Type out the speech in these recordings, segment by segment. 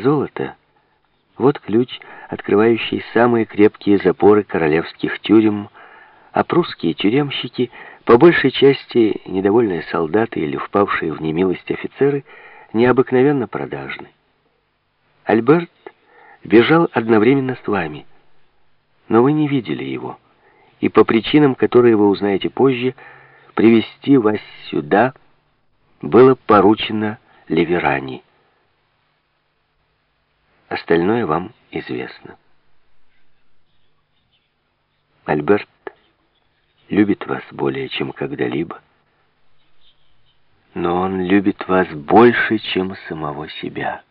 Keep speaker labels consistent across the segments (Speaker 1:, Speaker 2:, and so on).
Speaker 1: Золото — вот ключ, открывающий самые крепкие запоры королевских тюрем, а прусские тюремщики, по большей части недовольные солдаты или впавшие в немилость офицеры, необыкновенно продажны. Альберт бежал одновременно с вами, но вы не видели его, и по причинам, которые вы узнаете позже, привести вас сюда было поручено Ливерани. Остальное вам известно. Альберт любит вас более, чем когда-либо, но он любит вас больше, чем самого себя,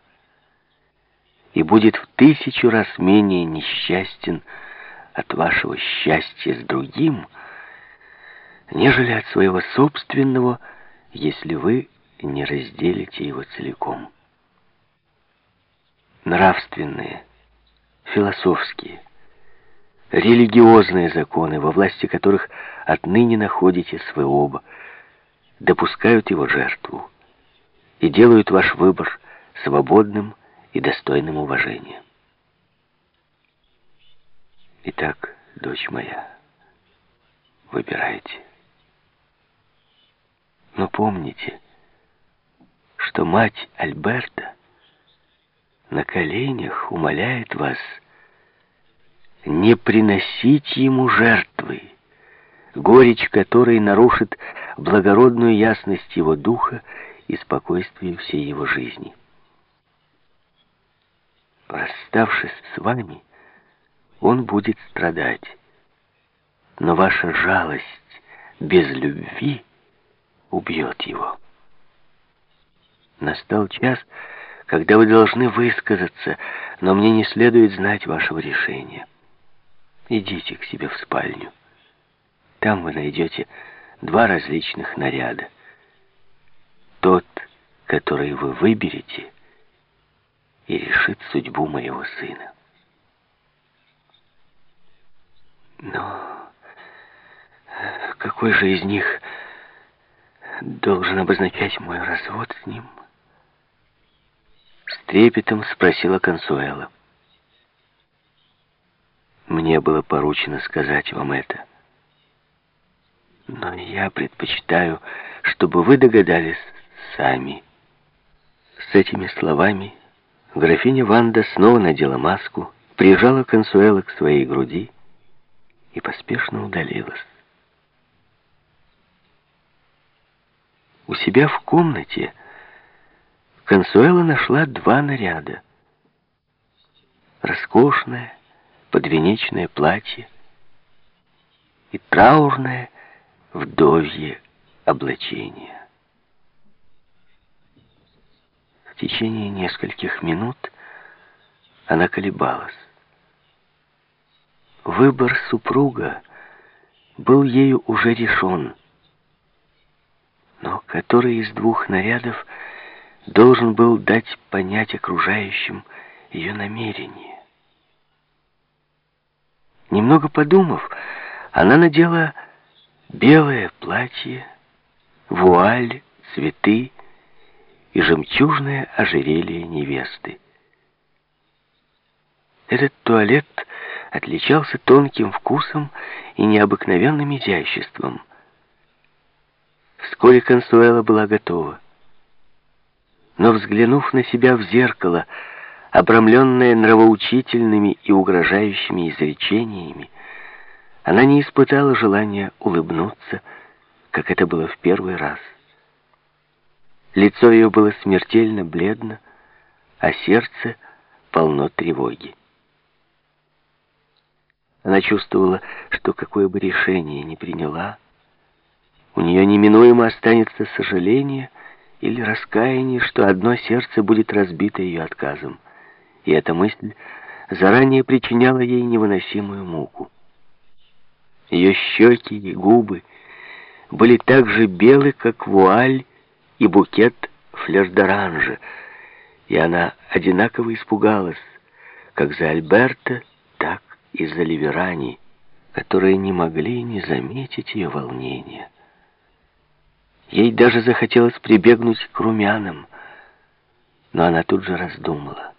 Speaker 1: и будет в тысячу раз менее несчастен от вашего счастья с другим, нежели от своего собственного, если вы не разделите его целиком. Нравственные, философские, религиозные законы, во власти которых отныне находитесь вы оба, допускают его жертву и делают ваш выбор свободным и достойным уважения. Итак, дочь моя, выбирайте. Но помните, что мать Альберта на коленях умоляет вас не приносить ему жертвы, горечь которой нарушит благородную ясность его духа и спокойствие всей его жизни. Расставшись с вами, он будет страдать, но ваша жалость без любви убьет его. Настал час, когда вы должны высказаться, но мне не следует знать вашего решения. Идите к себе в спальню. Там вы найдете два различных наряда. Тот, который вы выберете, и решит судьбу моего сына. Но какой же из них должен обозначать мой развод с ним? Трепетом спросила Консуэла. Мне было поручено сказать вам это. Но я предпочитаю, чтобы вы догадались сами. С этими словами графиня Ванда снова надела маску, прижала Консуэла к своей груди и поспешно удалилась. У себя в комнате Консуэла нашла два наряда. Роскошное подвенечное платье и траурное вдовье облачение. В течение нескольких минут она колебалась. Выбор супруга был ею уже решен, но который из двух нарядов должен был дать понять окружающим ее намерение. Немного подумав, она надела белое платье, вуаль, цветы и жемчужное ожерелье невесты. Этот туалет отличался тонким вкусом и необыкновенным изяществом. Вскоре Консуэла была готова. Но, взглянув на себя в зеркало, обрамленная нравоучительными и угрожающими изречениями, она не испытала желания улыбнуться, как это было в первый раз. Лицо ее было смертельно бледно, а сердце полно тревоги. Она чувствовала, что какое бы решение ни приняла, у нее неминуемо останется сожаление или раскаяние, что одно сердце будет разбито ее отказом. И эта мысль заранее причиняла ей невыносимую муку. Ее щеки и губы были так же белы, как вуаль и букет флердоранжа, и она одинаково испугалась, как за Альберта, так из-за Ливерани, которые не могли не заметить ее волнения. Ей даже захотелось прибегнуть к румянам, но она тут же раздумала.